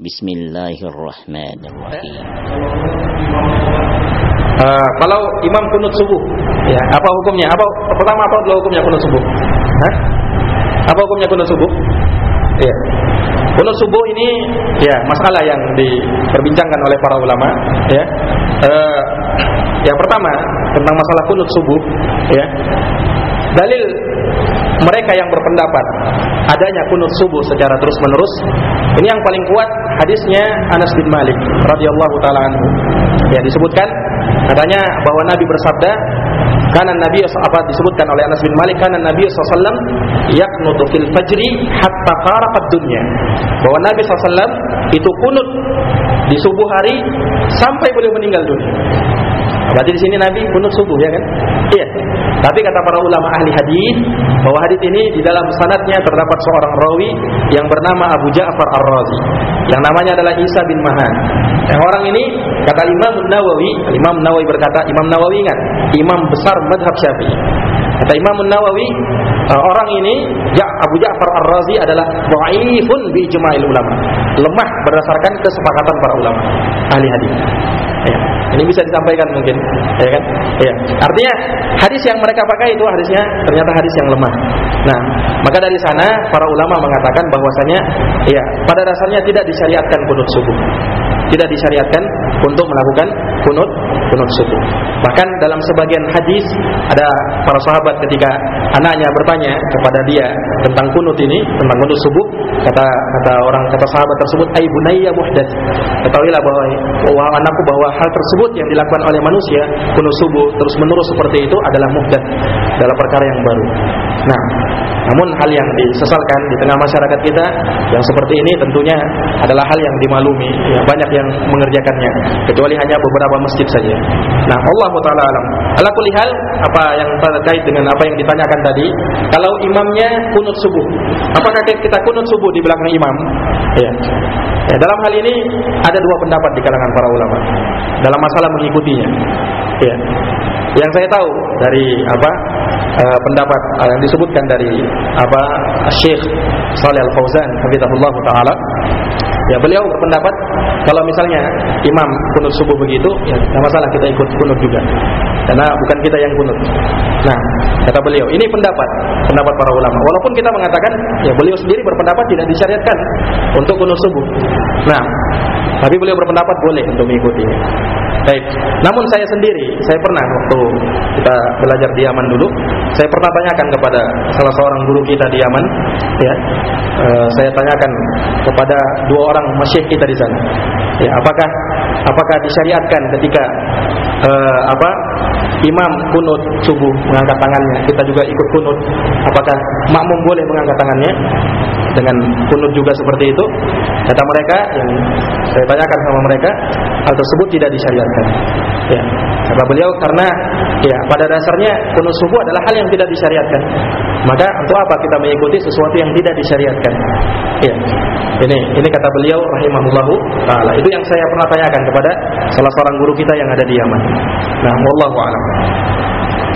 Bismillahirrahmanirrahim. Uh, kalau imam kunut subuh, ya apa hukumnya? Apa pertama apa dulu hukumnya kunut subuh? Hah? Apa hukumnya kunut subuh? Ya. Kunut subuh ini ya masalah yang diperbincangkan oleh para ulama, ya. Uh, yang pertama tentang masalah kunut subuh, ya. Dalil mereka yang berpendapat adanya kunut subuh secara terus-menerus. Ini yang paling kuat hadisnya Anas bin Malik radhiyallahu taala anhu. Ya disebutkan katanya bahwa Nabi bersabda karena Nabi apa disebutkan oleh Anas bin Malik karena Nabi SAW yaknutu fil fajri hatta qaraqat dunya. Bahwa Nabi SAW itu kunut di subuh hari sampai beliau meninggal dunia Berarti di sini Nabi kunut subuh ya kan? Iya. Tapi kata para ulama ahli hadis bahwa hadis ini di dalam sanadnya terdapat seorang rawi yang bernama Abu Ja'far Ar-Razi. Yang namanya adalah Isa bin Mahan. Yang orang ini kata Imam Nawawi, Imam Nawawi berkata, Imam Nawawi ingat, imam besar madhab Syafi'i. Kata Imam Nawawi, uh, orang ini ja, Abu Ja'far Ar-Razi adalah dhaifun bi ijma'il ulama. Lemah berdasarkan kesepakatan para ulama ahli hadis. Ini bisa disampaikan mungkin, ya kan? Ya. Artinya hadis yang mereka pakai itu hadisnya ternyata hadis yang lemah. Nah, maka dari sana para ulama mengatakan bahwasanya ya pada dasarnya tidak disyariatkan kunut subuh. Tidak disyariatkan untuk melakukan kunut kunut subuh. Bahkan dalam sebagian hadis ada para sahabat ketika anaknya bertanya kepada dia tentang kunut ini, tentang kunut subuh, kata kata orang kata sahabat tersebut, "Ai bunayya muhdath." Ketahuilah bahwa wahai anakku bahwa hal tersebut yang dilakukan oleh manusia kunut subuh terus menerus seperti itu adalah muhdath, adalah perkara yang baru. Nah, namun hal yang disesalkan di tengah masyarakat kita yang seperti ini tentunya adalah hal yang dimalumi, ya, banyak yang mengerjakannya kecuali hanya beberapa masjid saja. Nah, Allah taala alam. Ala hal apa yang terkait dengan apa yang ditanyakan tadi, kalau imamnya kunut subuh, apakah kita kunut subuh di belakang imam? Ya. Ya, dalam hal ini ada dua pendapat di kalangan para ulama dalam masalah mengikutinya. Ya. Yang saya tahu dari apa uh, pendapat uh, yang disebutkan dari apa Syekh Shalih Al Fauzan hafizahullah taala Ya beliau berpendapat kalau misalnya imam kunut subuh begitu, ya tidak masalah kita ikut kunut juga. Karena bukan kita yang kunut. Nah, kata beliau, ini pendapat, pendapat para ulama. Walaupun kita mengatakan, ya beliau sendiri berpendapat tidak disyariatkan untuk kunut subuh. Nah, tapi beliau berpendapat boleh untuk mengikutinya. Baik. Namun saya sendiri, saya pernah waktu kita belajar di Yaman dulu, saya pernah tanyakan kepada salah seorang guru kita di Yaman, ya. E, saya tanyakan kepada dua orang masyhif kita di sana. Ya, apakah apakah disyariatkan ketika e, apa imam kunut subuh mengangkat tangannya, kita juga ikut kunut. Apakah makmum boleh mengangkat tangannya dengan kunut juga seperti itu? Kata mereka yang saya tanyakan sama mereka, hal tersebut tidak disyariatkan. Ya. Kata beliau karena ya pada dasarnya kunut subuh adalah hal yang tidak disyariatkan. Maka untuk apa kita mengikuti sesuatu yang tidak disyariatkan? Ya. Ini ini kata beliau rahimahullahu taala. Itu yang saya pernah tanyakan kepada salah seorang guru kita yang ada di Yaman. Nah, wallahu a'lam.